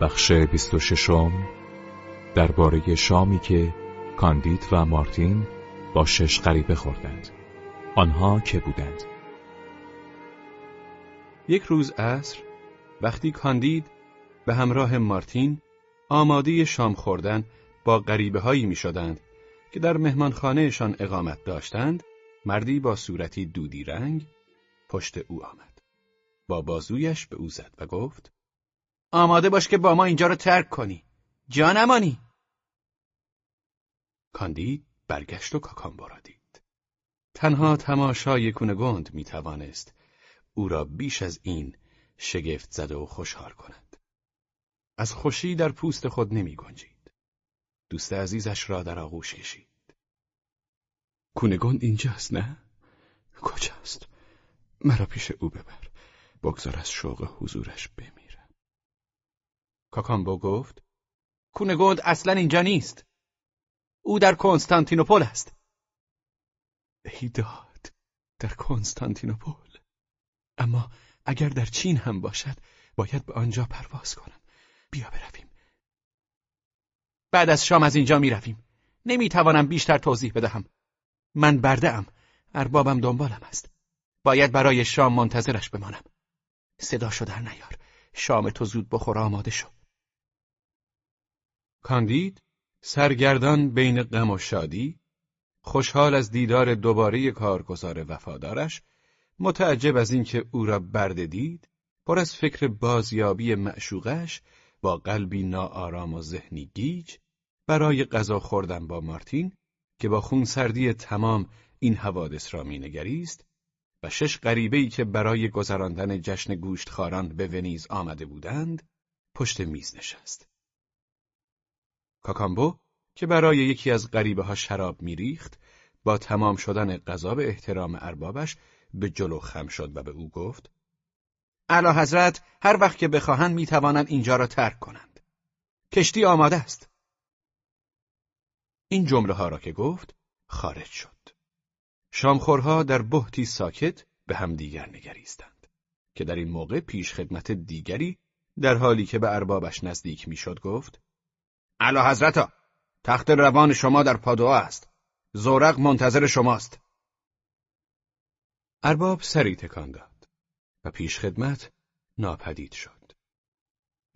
بخش 26 درباره شامی که کاندید و مارتین با شش غریبه خوردند. آنها که بودند. یک روز عصر وقتی کاندید به همراه مارتین آماده شام خوردن با غریبه هایی می شدند که در مهمانخانهشان اقامت داشتند مردی با صورتی دودی رنگ پشت او آمد. با بازویش به او زد و گفت آماده باش که با ما اینجا رو ترک کنی. جا نمانی کاندید برگشت و کاکامبو را دید. تنها تماشای کونگوند می توانست او را بیش از این شگفت زده و خوشحال کند. از خوشی در پوست خود نمی گنجید دوست عزیزش را در آغوش کشید. کونگوند اینجاست نه؟ کجاست؟ مرا پیش او ببر. بگذار از شوق حضورش بمیرم. کاکامبو گفت کونگوند اصلا اینجا نیست. او در کنستانتینوپل است. ای داد در کنستانتینوپل. اما اگر در چین هم باشد باید به آنجا پرواز کنم. بیا برویم. بعد از شام از اینجا می رویم نمی توانم بیشتر توضیح بدهم. من برده ام اربابم دنبالم است. باید برای شام منتظرش بمانم. صدا شو در نیار. شام تو زود بخور آماده شو. کاندید سرگردان بین غم و شادی خوشحال از دیدار دوباره کارگزار وفادارش متعجب از اینکه او را برده دید پر از فکر بازیابی معشوقش با قلبی ناآرام و ذهنی گیج برای غذا خوردن با مارتین که با خونسردی تمام این حوادث را مینگریست و شش غریبه که برای گذراندن جشن گوشتخواران به ونیز آمده بودند پشت میز نشست. کاکامبو که برای یکی از غریبه ها شراب میریخت با تمام شدن غذا به احترام اربابش به جلو خم شد و به او گفت اعلی حضرت هر وقت که بخواهند می‌توانند اینجا را ترک کنند. کشتی آماده است. این جمله ها را که گفت خارج شد. شامخورها در بهتی ساکت به هم دیگر نگریستند که در این موقع پیش خدمت دیگری در حالی که به اربابش نزدیک می‌شد گفت اعلی حضرتا تخت روان شما در پادوا است زورق منتظر شماست ارباب سری تکان داد و پیش خدمت ناپدید شد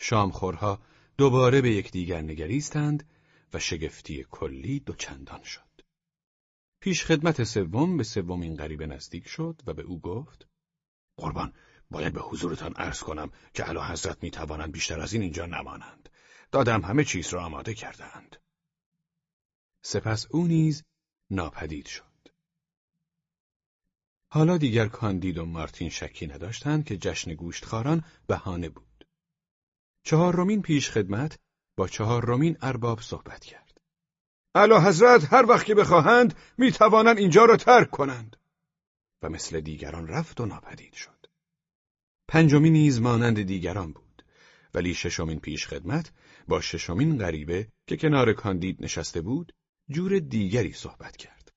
شامخورها دوباره به یکدیگر نگریستند و شگفتی کلی دوچندان شد. پیش خدمت سوم به سومین غریبه نزدیک شد و به او گفت قربان باید به حضورتان عرض کنم که علا حضرت می توانند بیشتر از این اینجا نمانند. دادم همه چیز را آماده کردهاند. سپس او نیز ناپدید شد. حالا دیگر کاندید و مارتین شکی نداشتند که جشن گوشتخاران بهانه بود. چهارمین پیش خدمت با چهار رومین ارباب صحبت کرد. علا حضرت هر وقت که بخواهند می توانند اینجا را ترک کنند. و مثل دیگران رفت و ناپدید شد. پنجمین نیز مانند دیگران بود. ولی ششمین پیش خدمت با ششمین غریبه که کنار کاندید نشسته بود جور دیگری صحبت کرد.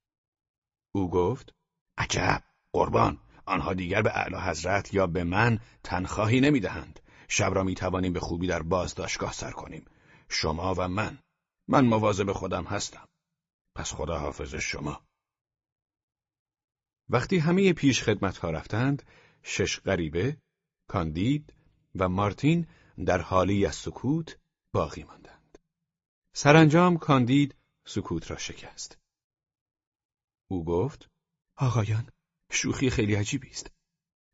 او گفت عجب قربان آنها دیگر به اعلی حضرت یا به من تنخواهی نمی‌دهند. شب را می توانیم به خوبی در بازداشتگاه سر کنیم. شما و من من مواظب خودم هستم پس خدا حافظ شما وقتی همه پیش خدمت ها رفتند شش غریبه کاندید و مارتین در حالی از سکوت باقی ماندند. سرانجام کاندید سکوت را شکست. او گفت آقایان شوخی خیلی عجیبی است.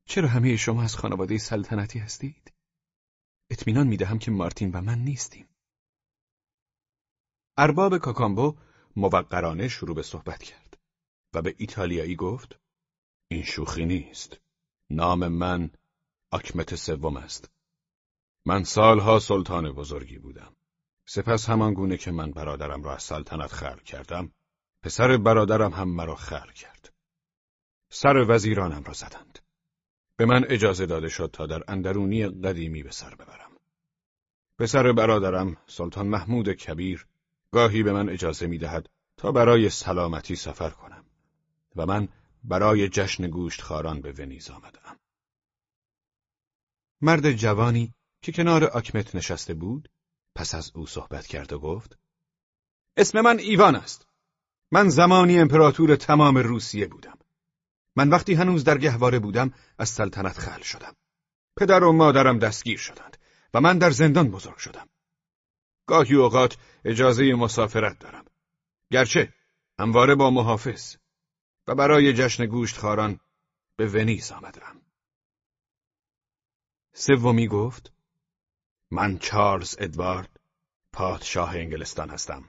چرا همه شما از خانواده سلطنتی هستید؟ اطمینان می‌دهم که مارتین و من نیستیم. ارباب کاکامبو موقرانه شروع به صحبت کرد و به ایتالیایی گفت این شوخی نیست. نام من آکمت سوم است. من سالها سلطان بزرگی بودم. سپس همان گونه که من برادرم را از سلطنت خلق کردم پسر برادرم هم مرا خلق کرد. سر وزیرانم را زدند. به من اجازه داده شد تا در اندرونی قدیمی به سر ببرم. پسر برادرم سلطان محمود کبیر گاهی به من اجازه می دهد تا برای سلامتی سفر کنم و من برای جشن گوشت خاران به ونیز آمدم. مرد جوانی که کنار آکمت نشسته بود پس از او صحبت کرد و گفت اسم من ایوان است. من زمانی امپراتور تمام روسیه بودم. من وقتی هنوز در گهواره بودم از سلطنت خل شدم. پدر و مادرم دستگیر شدند و من در زندان بزرگ شدم. گاهی اوقات اجازه مسافرت دارم. گرچه همواره با محافظ و برای جشن گوشتخواران به ونیز آمدم. سومی گفت من چارلز ادوارد پادشاه انگلستان هستم.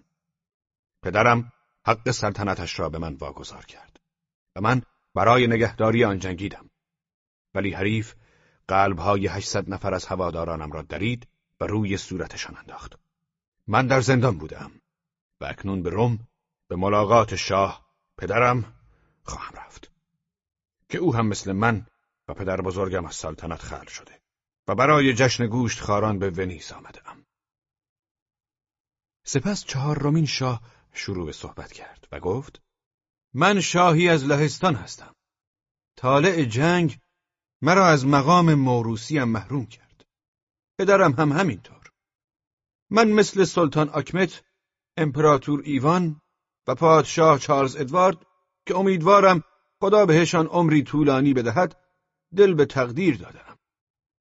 پدرم حق سلطنتش را به من واگذار کرد و من برای نگهداری آن جنگیدم. ولی حریف قلبهای هشتصد نفر از هوادارانم را درید و روی صورتشان انداخت. من در زندان بودم و اکنون به روم به ملاقات شاه پدرم خواهم رفت. که او هم مثل من و پدر بزرگم از سلطنت خل شده. و برای جشن گوشت خاران به ونیز آمدم. سپس چهارمین شاه شروع به صحبت کرد و گفت من شاهی از لهستان هستم. طالع جنگ مرا از مقام موروسیم محروم کرد. پدرم هم همینطور. من مثل سلطان آکمت، امپراتور ایوان و پادشاه چارلز ادوارد که امیدوارم خدا بهشان عمری طولانی بدهد دل به تقدیر دادم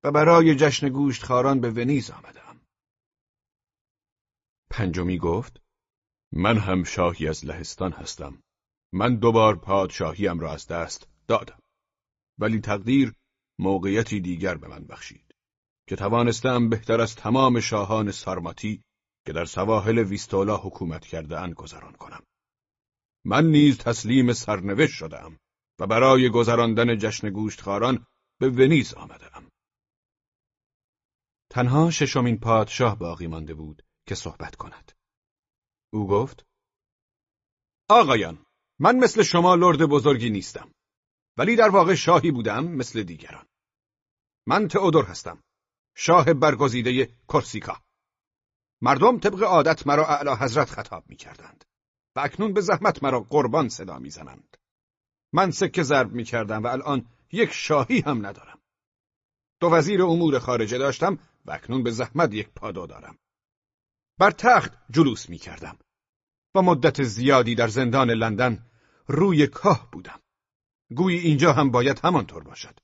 و برای جشن گوشت خاران به ونیز آمدم. پنجمی گفت من هم شاهی از لهستان هستم. من دوبار پادشاهیم را از دست دادم. ولی تقدیر موقعیتی دیگر به من بخشید که توانستم بهتر از تمام شاهان سارماتی که در سواحل ویستولا حکومت کرده اند گذران کنم. من نیز تسلیم سرنوشت شدم و برای گذراندن جشن گوشتخاران به ونیز آمدم. تنها ششمین پادشاه باقی مانده بود که صحبت کند. او گفت: آقایان، من مثل شما لرد بزرگی نیستم. ولی در واقع شاهی بودم مثل دیگران. من تئودور هستم. شاه برگزیده کرسیکا. مردم طبق عادت مرا اعلی حضرت خطاب می کردند. و اکنون به زحمت مرا قربان صدا می زنند. من سکه ضرب می کردم و الان یک شاهی هم ندارم. دو وزیر امور خارجه داشتم و اکنون به زحمت یک پادو دارم. بر تخت جلوس می کردم. و مدت زیادی در زندان لندن روی کاه بودم. گویی اینجا هم باید همانطور باشد.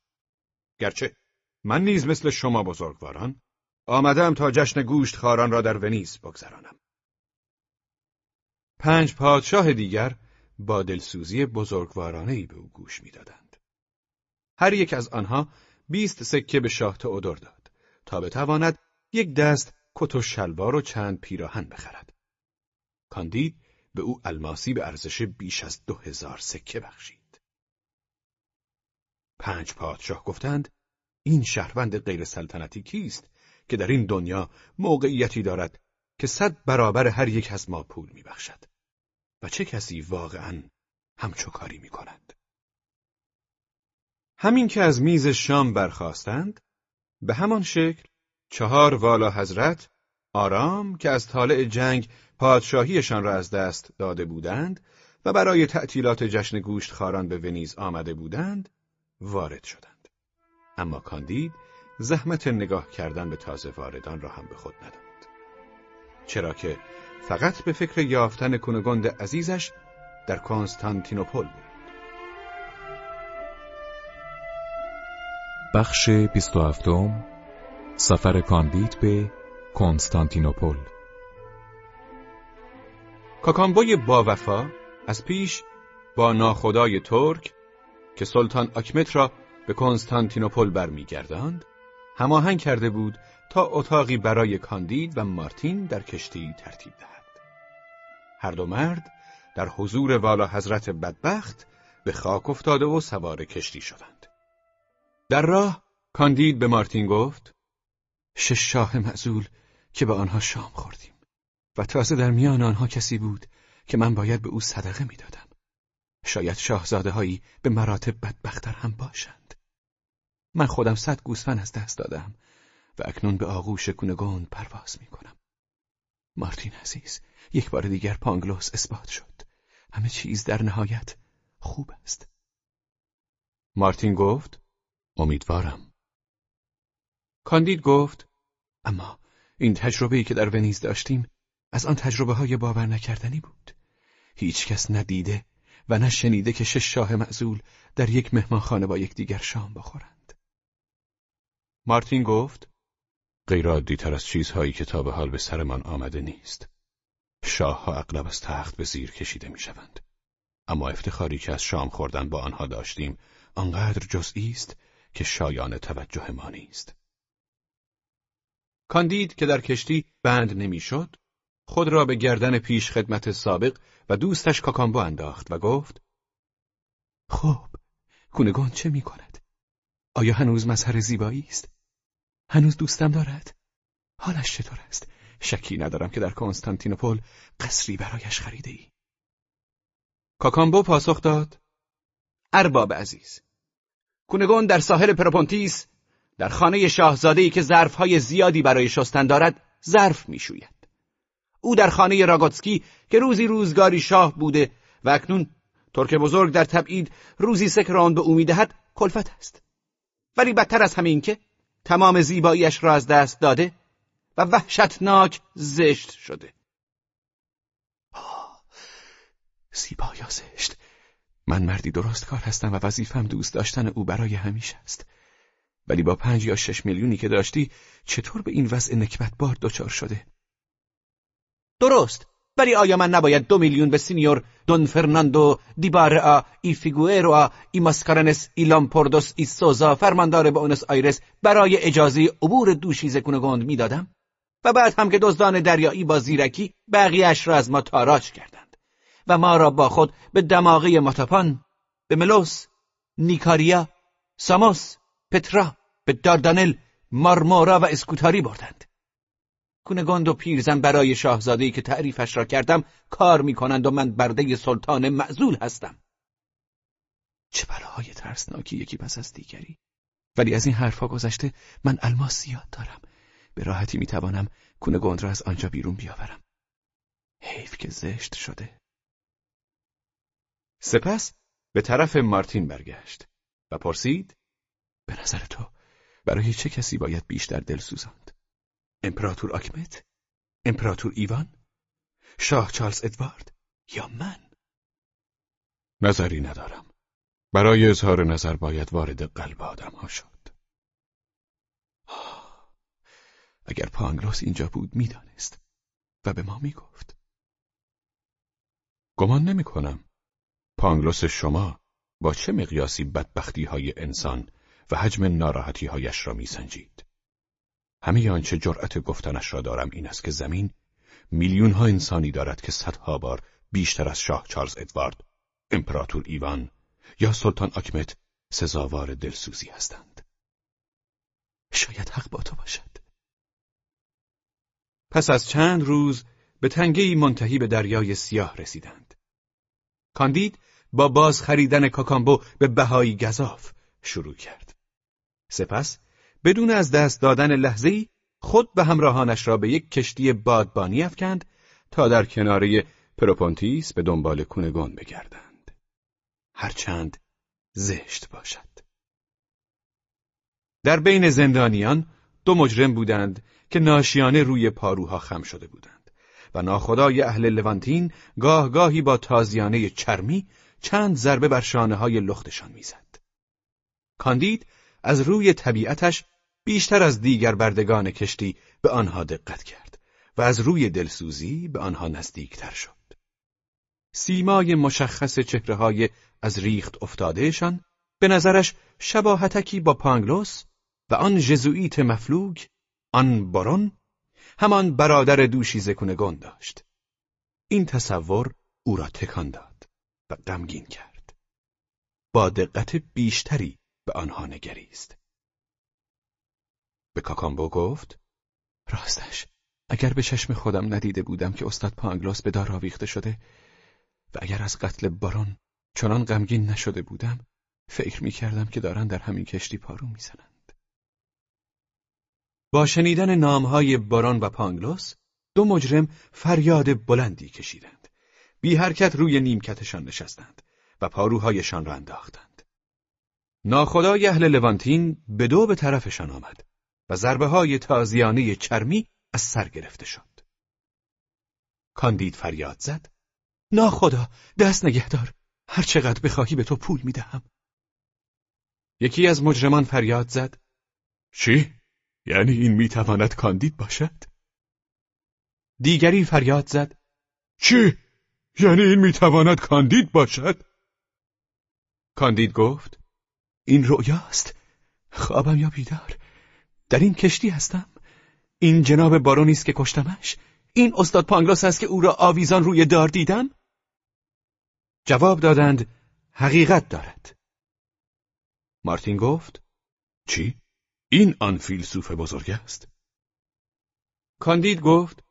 گرچه من نیز مثل شما بزرگواران آمدم تا جشن گوشت خاران را در ونیز بگذرانم. پنج پادشاه دیگر با دلسوزی بزرگوارانه به او گوش می‌دادند. هر یک از آنها بیست سکه به شاه تئودور داد تا بتواند یک دست کت و شلوار و چند پیراهن بخرد. کاندید به او الماسی به ارزش بیش از دو هزار سکه بخشید. پنج پادشاه گفتند این شهروند غیر سلطنتی کیست که در این دنیا موقعیتی دارد که صد برابر هر یک از ما پول میبخشد و چه کسی واقعا همچو کاری می. همین که از میز شام برخواستند به همان شکل چهار والا حضرت آرام که از طالع جنگ پادشاهیشان را از دست داده بودند و برای تعطیلات جشن گوشت خاران به ونیز آمده بودند وارد شدند. اما کاندید زحمت نگاه کردن به تازه واردان را هم به خود نداد. چرا که فقط به فکر یافتن کنگند عزیزش در کنستانتینوپل بود. بخش 27 سفر کاندید به کنستانتینوپل کاکامبوی با وفا از پیش با ناخدای ترک که سلطان آکمت را به کنستانتینوپل برمیگرداند هماهنگ کرده بود تا اتاقی برای کاندید و مارتین در کشتی ترتیب دهد. هر دو مرد در حضور والا حضرت بدبخت به خاک افتاده و سوار کشتی شدند. در راه کاندید به مارتین گفت شش شاه معزول که به آنها شام خوردیم و تازه در میان آنها کسی بود که من باید به او صدقه می‌دادم. شاید شاهزاده هایی به مراتب بدبختر هم باشند. من خودم صد گوسفند از دست دادم و اکنون به آغوش کونگون پرواز می کنم. مارتین عزیز یک بار دیگر پانگلوس اثبات شد. همه چیز در نهایت خوب است. مارتین گفت امیدوارم. کاندید گفت اما این تجربه‌ای که در ونیز داشتیم از آن تجربه های باور نکردنی بود. هیچ کس ندیده و نه شنیده که شش شاه معزول در یک مهمانخانه با یکدیگر شام بخورند. مارتین گفت غیر تر از چیزهایی که تا به حال به سرمان آمده نیست. شاه ها اغلب از تخت به زیر کشیده می شوند. اما افتخاری که از شام خوردن با آنها داشتیم آنقدر جزئی است که شایان توجه ما نیست. کاندید که در کشتی بند نمی‌شد، خود را به گردن پیش خدمت سابق و دوستش کاکامبو انداخت و گفت خب، کونگون چه می کند؟ آیا هنوز مظهر زیبایی است؟ هنوز دوستم دارد؟ حالش چطور است؟ شکی ندارم که در کنستانتینوپل قصری برایش خریده ای. کاکامبو پاسخ داد ارباب عزیز کونگون در ساحل پروپونتیس در خانه شاهزاده‌ای که ظرفهای زیادی برای شستن دارد ظرف می‌شوید. او در خانه راگوتسکی که روزی روزگاری شاه بوده و اکنون ترک بزرگ در تبعید روزی سکران به او می‌دهد کلفت است. ولی بدتر از همین که تمام زیباییش را از دست داده و وحشتناک زشت شده. زیبا یا زشت. من مردی درست کار هستم و وظیفم دوست داشتن او برای همیشه است. ولی با پنج یا شش میلیونی که داشتی چطور به این وضع نکبتبار دچار شده؟ درست. ولی آیا من نباید دو میلیون به سینیور دون فرناندو دیبارا ای فیگوئرو ای ماسکارنس ای لامپوردوس ای سوزا فرماندار بونس آیرس برای اجازه عبور دوشیزه کنگوند می‌دادم؟ و بعد هم که دزدان دریایی با زیرکی بقیهش را از ما تاراج کردند. و ما را با خود به دماغه ماتاپان به ملوس نیکاریا ساموس پترا به داردانل مارمورا و اسکوتاری بردند. کونگاند و پیرزن برای شاهزادهی که تعریفش را کردم کار می‌کنند و من برده سلطان معزول هستم. چه بلاهای ترسناکی یکی پس از دیگری. ولی از این حرفها گذشته من الماس زیاد دارم. به راحتی می‌توانم کونگوند را از آنجا بیرون بیاورم. حیف که زشت شده. سپس به طرف مارتین برگشت و پرسید به نظر تو برای چه کسی باید بیشتر دل سوزاند؟ امپراتور آکمت؟ امپراتور ایوان؟ شاه چارلز ادوارد؟ یا من؟ نظری ندارم. برای اظهار نظر باید وارد قلب آدم ها شد اگر پانگلوس اینجا بود می‌دانست و به ما می‌گفت. گمان نمی کنم پانگلوس شما با چه مقیاسی بدبختی های انسان و حجم ناراحتی هایش را میسنجید همه آنچه جرأت گفتنش را دارم این است که زمین میلیون ها انسانی دارد که صدها بار بیشتر از شاه چارلز ادوارد، امپراتور ایوان یا سلطان آکمت سزاوار دلسوزی هستند. شاید حق با تو باشد. پس از چند روز به تنگهی منتهی به دریای سیاه رسیدند. کاندید با باز خریدن کاکامبو به بهایی گزاف شروع کرد. سپس بدون از دست دادن لحظه‌ای خود و همراهانش را به یک کشتی بادبانی افکند تا در کناره پروپونتیس به دنبال کونگون بگردند. هرچند زشت باشد. در بین زندانیان دو مجرم بودند که ناشیانه روی پاروها خم شده بودند و ناخدای اهل لوانتین گاه گاهی با تازیانه چرمی چند ضربه بر شانه های لختشان می‌زد. کاندید از روی طبیعتش بیشتر از دیگر بردگان کشتی به آنها دقت کرد و از روی دلسوزی به آنها نزدیکتر شد. سیمای مشخص چهره های از ریخت افتادهشان به نظرش شباهتکی با پانگلوس و آن جزوئیت مفلوگ آن بارون همان برادر دوشیزه کنگون داشت. این تصور او را تکان داد و غمگین کرد. با دقت بیشتری به آنها نگریست. به کاکامبو گفت راستش اگر به چشم خودم ندیده بودم که استاد پانگلوس به دار آویخته شده و اگر از قتل بارون چنان غمگین نشده بودم فکر می کردم که دارن در همین کشتی پارو می‌زنند. با شنیدن نامهای بارون و پانگلوس دو مجرم فریاد بلندی کشیدند. بی حرکت روی نیمکتشان نشستند و پاروهایشان را انداختند. ناخدای اهل لوانتین به دو به طرفشان آمد و ضربه های تازیانه چرمی از سر گرفته شد. کاندید فریاد زد. ناخدا دست نگهدار هر چقدر بخواهی به تو پول می‌دهم. یکی از مجرمان فریاد زد. چی؟ یعنی این می‌تواند کاندید باشد؟ دیگری فریاد زد. چی؟ یعنی این می‌تواند کاندید باشد؟ کاندید گفت. این رویاست. خوابم یا بیدار. در این کشتی هستم. این جناب بارونی است که کشتمش. این استاد پانگلاس است که او را آویزان روی دار دیدم. جواب دادند حقیقت دارد. مارتین گفت چی؟ این آن فیلسوف بزرگ است؟ کاندید گفت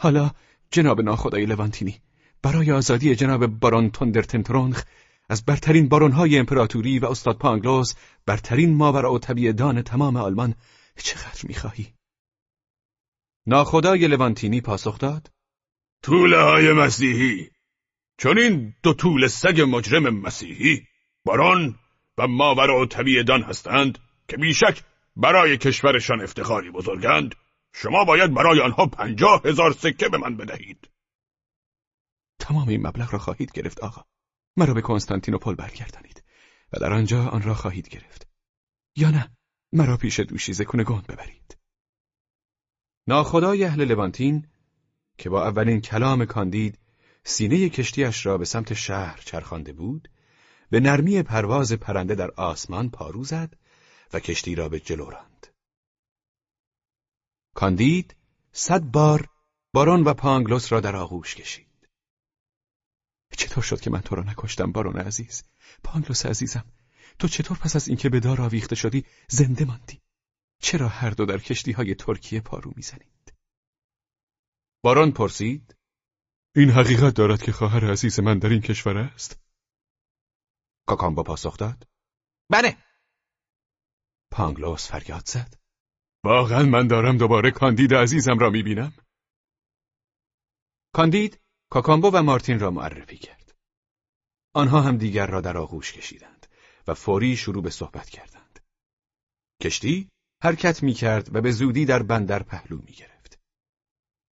حالا جناب ناخدای لوانتینی برای آزادی جناب بارون تندرتنترونخ از برترین بارونهای امپراتوری و استاد پانگلوس برترین ماورا و طبیع دان تمام آلمان چقدر می‌خواهی؟ ناخدای لوانتینی پاسخ داد طوله های مسیحی چون این دو طول سگ مجرم مسیحی باران و ماورا و طبیع دان هستند که بیشک برای کشورشان افتخاری بزرگند شما باید برای آنها پنجاه هزار سکه به من بدهید. تمام این مبلغ را خواهید گرفت آقا. مرا به کنستانتینوپل برگردانید و در آنجا آن را خواهید گرفت. یا نه مرا پیش دوشیزه گند ببرید. ناخدای اهل لوانتین که با اولین کلام کاندید سینه کشتیش را به سمت شهر چرخانده بود به نرمی پرواز پرنده در آسمان پارو زد و کشتی را به جلو راند. کاندید صد بار بارون و پانگلوس را در آغوش کشید. چطور شد که من تو را نکشتم بارون عزیز؟ پانگلوس عزیزم، تو چطور پس از اینکه به دار آویخته شدی زنده ماندی؟ چرا هر دو در کشتی های ترکیه پارو می‌زنید؟ بارون پرسید این حقیقت دارد که خواهر عزیز من در این کشور است؟ کاکامبا پاسخ داد بله پانگلوس فریاد زد. واقعا من دارم دوباره کاندید عزیزم را می‌بینم. کاندید کاکامبو و مارتین را معرفی کرد. آنها هم دیگر را در آغوش کشیدند و فوری شروع به صحبت کردند. کشتی حرکت می‌کرد و به زودی در بندر پهلو می‌گرفت.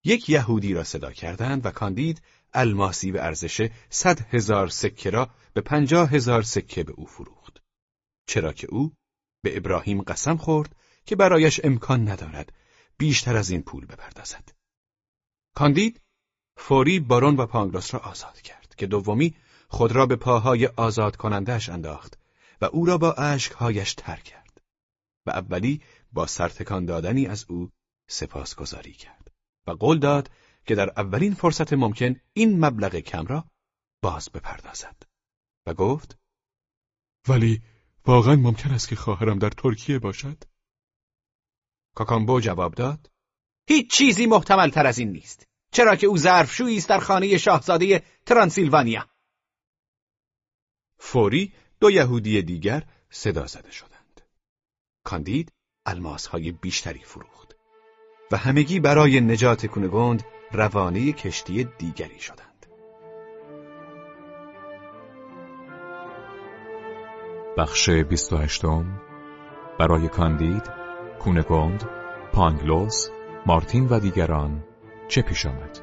یک یهودی را صدا کردند و کاندید الماسی به ارزش صد هزار سکه را به پنجاه هزار سکه به او فروخت. چرا که او به ابراهیم قسم خورد که برایش امکان ندارد بیشتر از این پول بپردازد. کاندید فوری بارون و پانگلاس را آزاد کرد که دومی خود را به پاهای آزاد کنندش انداخت و او را با اشکهایش تر کرد و اولی با سرتکان دادنی از او سپاسگزاری کرد و قول داد که در اولین فرصت ممکن این مبلغ کم را باز بپردازد و گفت ولی واقعا ممکن است که خواهرم در ترکیه باشد؟ کاکامبو جواب داد هیچ چیزی محتمل تر از این نیست چرا که او ظرفشویی است در خانه شاهزاده ترانسیلوانیا فوری دو یهودی دیگر صدا زده شدند کاندید الماسهای بیشتری فروخت و همگی برای نجات کونگوند روانه کشتی دیگری شدند. بخش 28 برای کاندید، کونگوند، پانگلوس، مارتین و دیگران چه پیش آمد؟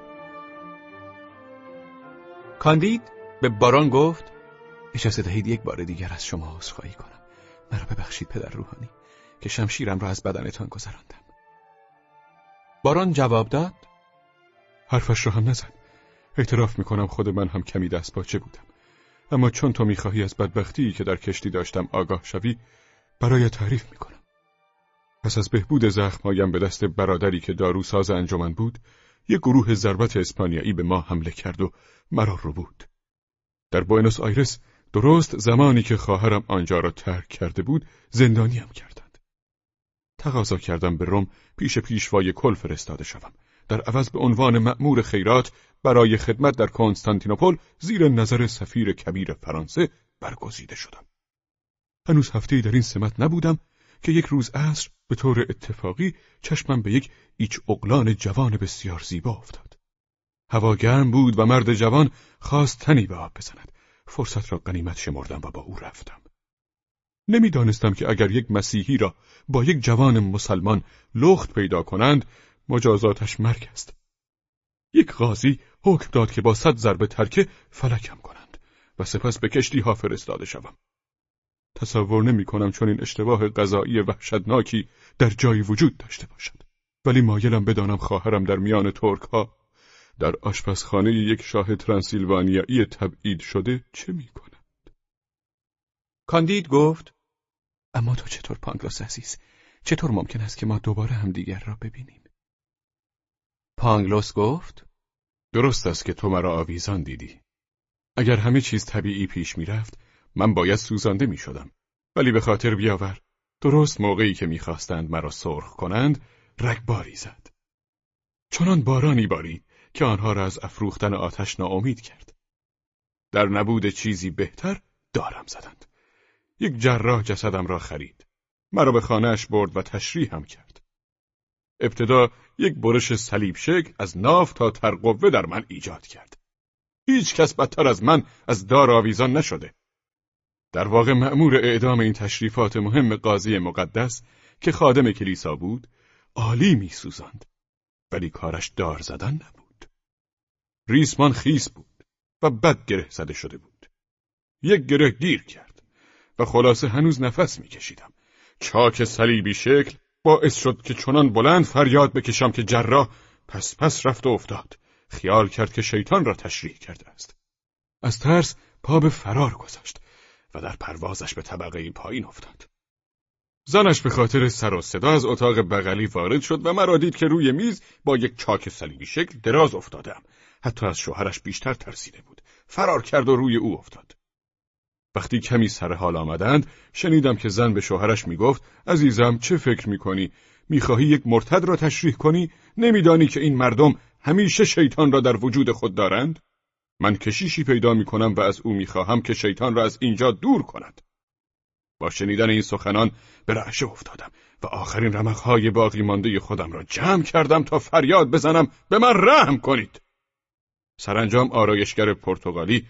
کاندید به باران گفت اجازه دهید یک بار دیگر از شما عذرخواهی کنم. مرا ببخشید پدر روحانی که شمشیرم را از بدنتان گذراندم. باران جواب داد حرفش را هم نزن. اعتراف می‌کنم خود من هم کمی دست باچه بودم. اما چون تو می‌خواهی از بدبختی که در کشتی داشتم آگاه شوی برای تعریف می‌کنم. پس از بهبود زخمهایم به دست برادری که داروساز انجمن بود یک گروه ضربت اسپانیایی به ما حمله کرد و مرا رو بود. در بوینوس آیرس درست زمانی که خواهرم آنجا را ترک کرده بود زندانیم کردند. تقاضا کردم به روم پیش پیشوای کل فرستاده شوم. در عوض به عنوان مأمور خیرات برای خدمت در کنستانتینوپل زیر نظر سفیر کبیر فرانسه برگزیده شدم. هنوز هفته در این سمت نبودم که یک روز عصر به طور اتفاقی چشمم به یک ایچ اقلان جوان بسیار زیبا افتاد. هوا گرم بود و مرد جوان خواست تنی به آب بزند. فرصت را غنیمت شمردم و با او رفتم. نمی‌دانستم که اگر یک مسیحی را با یک جوان مسلمان لخت پیدا کنند مجازاتش مرگ است. یک قاضی حکم داد که با صد ضربه ترکه فلکم کنند و سپس به کشتی ها فرستاده شوم. تصور نمی کنم چون این اشتباه غذایی وحشتناکی در جایی وجود داشته باشد. ولی مایلم بدانم خواهرم در میان ترک ها در آشپزخانه یک شاه ترانسیلوانیایی تبعید شده چه می کند؟ کاندید گفت اما تو چطور پانگلوس عزیز؟ چطور ممکن است که ما دوباره همدیگر را ببینیم؟ پانگلوس گفت درست است که تو مرا آویزان دیدی. اگر همه چیز طبیعی پیش می‌رفت من باید سوزانده می شدم. ولی به خاطر بیاور درست موقعی که می‌خواستند مرا سرخ کنند رگباری زد. چنان بارانی بارید که آنها را از افروختن آتش ناامید کرد. در نبود چیزی بهتر دارم زدند. یک جراح جسدم را خرید. مرا به خانهاش برد و تشریح هم کرد. ابتدا یک برش صلیب شکل از ناف تا ترقوه در من ایجاد کرد. هیچ کس بدتر از من از دار آویزان نشده. در واقع مأمور اعدام این تشریفات مهم قاضی مقدس که خادم کلیسا بود، عالی میسوزاند. ولی کارش دار زدن نبود. ریسمان خیس بود و بد گره زده شده بود. یک گره گیر کرد و خلاصه هنوز نفس میکشیدم. چاک صلیبی شکل باعث شد که چنان بلند فریاد بکشم که جراح پس پس رفت و افتاد. خیال کرد که شیطان را تشریح کرده است. از ترس پا به فرار گذاشت و در پروازش به طبقه پایین افتاد. زنش به خاطر سر و صدا از اتاق بغلی وارد شد و مرا دید که روی میز با یک چاک صلیبی شکل دراز افتادم. حتی از شوهرش بیشتر ترسیده بود. فرار کرد و روی او افتاد. وقتی کمی سر حال آمدند شنیدم که زن به شوهرش می‌گفت عزیزم چه فکر می‌کنی؟ می‌خواهی یک مرتد را تشریح کنی؟ نمیدانی که این مردم همیشه شیطان را در وجود خود دارند؟ من کشیشی پیدا می‌کنم و از او می‌خواهم که شیطان را از اینجا دور کند. با شنیدن این سخنان به رعشه افتادم و آخرین رمقهای باقی مانده خودم را جمع کردم تا فریاد بزنم به من رحم کنید. سرانجام آرایشگر پرتغالی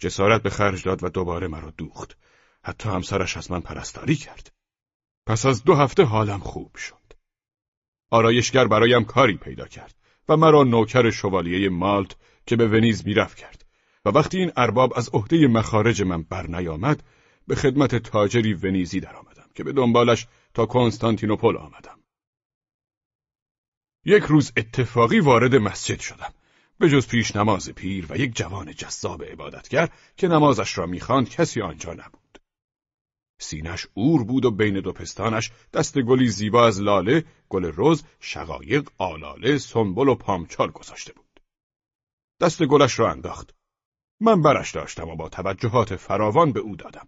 جسارت به خرج داد و دوباره مرا دوخت. حتی همسرش از من پرستاری کرد. پس از دو هفته حالم خوب شد. آرایشگر برایم کاری پیدا کرد و مرا نوکر شوالیه مالت که به ونیز می‌رفت کرد و وقتی این ارباب از عهده مخارج من بر نیامد به خدمت تاجری ونیزی درآمدم که به دنبالش تا کنستانتینوپل آمدم. یک روز اتفاقی وارد مسجد شدم به جز پیش نماز پیر و یک جوان جذاب عبادتگر که نمازش را می‌خواند کسی آنجا نبود. سینش اور بود و بین دو پستانش دست گلی زیبا از لاله، گل رز، شقایق، آلاله، سنبل و پامچال گذاشته بود. دست گلش را انداخت. من برش داشتم و با توجهات فراوان به او دادم.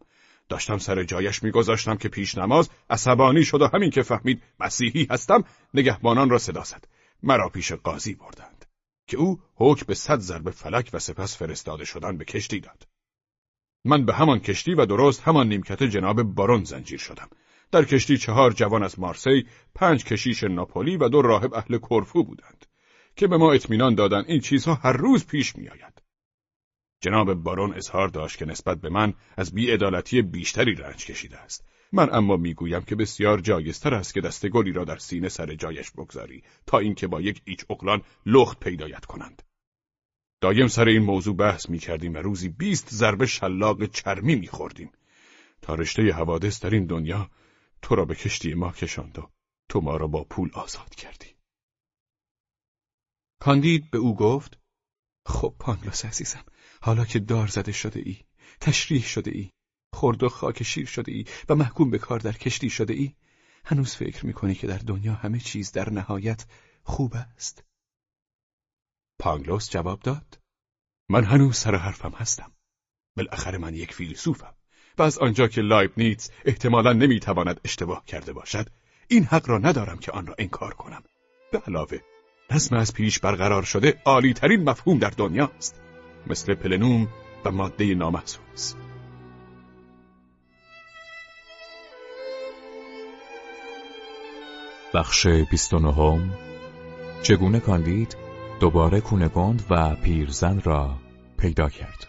داشتم سر جایش میگذاشتم که پیش نماز عصبانی شد و همین که فهمید مسیحی هستم نگهبانان را صدا زد. مرا پیش قاضی بردند. که او حکم به صد ضرب فلک و سپس فرستاده شدن به کشتی داد. من به همان کشتی و درست همان نیمکت جناب بارون زنجیر شدم. در کشتی چهار جوان از مارسی، پنج کشیش ناپولی و دو راهب اهل کرفو بودند که به ما اطمینان دادند این چیزها هر روز پیش میآید. جناب بارون اظهار داشت که نسبت به من از بیعدالتی بیشتری رنج کشیده است من اما می‌گویم که بسیار جایستر است که دست گلی را در سینه سر جایش بگذاری تا اینکه با یک ایچ اقلان لخت پیدایت کنند. دایم سر این موضوع بحث می کردیم و روزی بیست ضربه شلاق چرمی می خوردیم. تا رشته حوادث در این دنیا تو را به کشتی ما کشاند و تو ما را با پول آزاد کردی. کاندید به او گفت خب پانگلاس عزیزم حالا که دار زده شده ای تشریح شده ای خرد و خاک شیر شده ای و محکوم به کار در کشتی شده ای؟ هنوز فکر می‌کنی که در دنیا همه چیز در نهایت خوب است؟ پانگلوس جواب داد من هنوز سر حرفم هستم. بالاخره من یک فیلسوفم و از آنجا که نیتز احتمالا نمی‌تواند اشتباه کرده باشد این حق را ندارم که آن را انکار کنم. به علاوه نظم از پیش برقرار شده عالی ترین مفهوم در دنیاست مثل پلنوم و ماده نامحسوس. بخش 29 چگونه کاندید دوباره کونگوند و پیرزن را پیدا کرد؟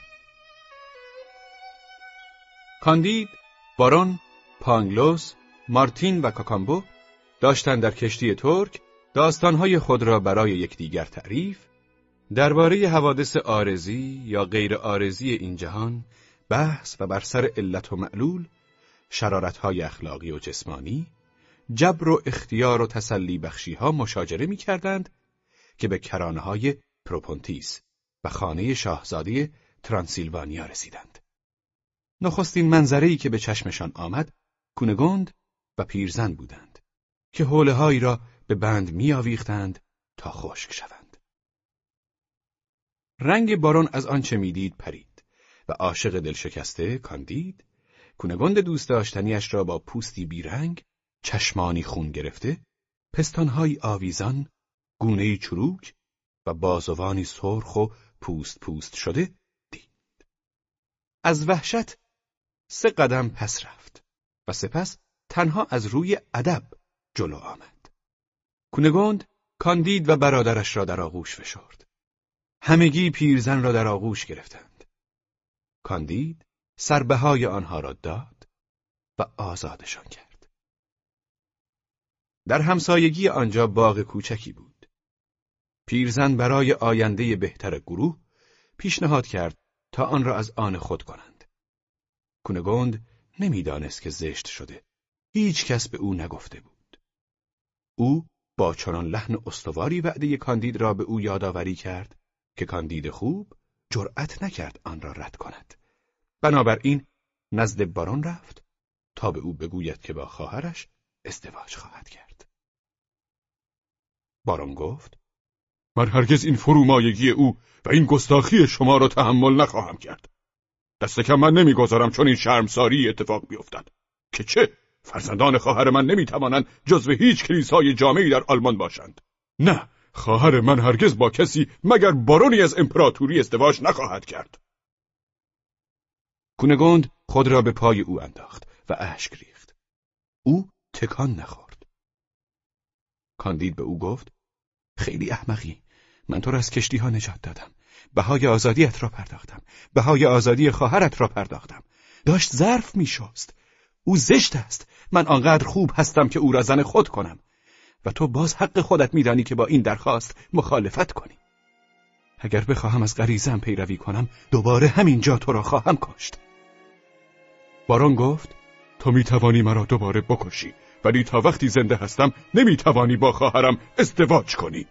کاندید، بارون، پانگلوس، مارتین و کاکامبو داشتند در کشتی ترک داستانهای خود را برای یکدیگر تعریف درباره حوادث آرزی یا غیر آرزی این جهان بحث و بر سر علت و معلول شرارتهای اخلاقی و جسمانی جبر و اختیار و تسلی بخشی ها مشاجره می کردند که به کرانه های پروپونتیس و خانه شاهزاده ترانسیلوانیا رسیدند. نخستین منظری که به چشمشان آمد کونگوند و پیرزن بودند که حوله را به بند میآویختند تا خشک شوند. رنگ بارون از آنچه می‌دید پرید و عاشق دلشکسته کاندید کونگوند دوست داشتنیش را با پوستی بیرنگ چشمانی خون گرفته پستانهای آویزان گونه چروک و بازوانی سرخ و پوست پوست شده دید. از وحشت سه قدم پس رفت و سپس تنها از روی ادب جلو آمد. کونگوند کاندید و برادرش را در آغوش فشرد. همگی پیرزن را در آغوش گرفتند. کاندید سربهای آنها را داد و آزادشان کرد. در همسایگی آنجا باغ کوچکی بود. پیرزن برای آینده بهتر گروه پیشنهاد کرد تا آن را از آن خود کنند. کونگوند نمی‌دانست که زشت شده. هیچ کس به او نگفته بود. او با چنان لحن استواری وعده کاندید را به او یادآوری کرد که کاندید خوب جرأت نکرد آن را رد کند. بنابراین نزد بارون رفت تا به او بگوید که با خواهرش ازدواج خواهد کرد. بارون گفت من هرگز این فرومایگی او و این گستاخی شما را تحمل نخواهم کرد. دست کم من نمی‌گذارم چون این شرمساری اتفاق بیفتد. که چه؟ فرزندان خواهر من نمی‌توانند جزو هیچ کلیسای جامعی در آلمان باشند. نه، خواهر من هرگز با کسی مگر بارونی از امپراتوری ازدواج نخواهد کرد. کونگوند خود را به پای او انداخت و اشک ریخت. او تکان نخورد. کاندید به او گفت خیلی احمقی. من تو را از کشتی ها نجات دادم. بهای آزادیت را پرداختم. بهای آزادی خواهرت را پرداختم. داشت ظرف میشست. او زشت است. من آنقدر خوب هستم که او را زن خود کنم. و تو باز حق خودت میدانی که با این درخواست مخالفت کنی. اگر بخواهم از غریزم پیروی کنم دوباره همین جا تو را خواهم کشت. باران گفت تو می‌توانی مرا دوباره بکشی ولی تا وقتی زنده هستم نمی‌توانی با خواهرم ازدواج کنی.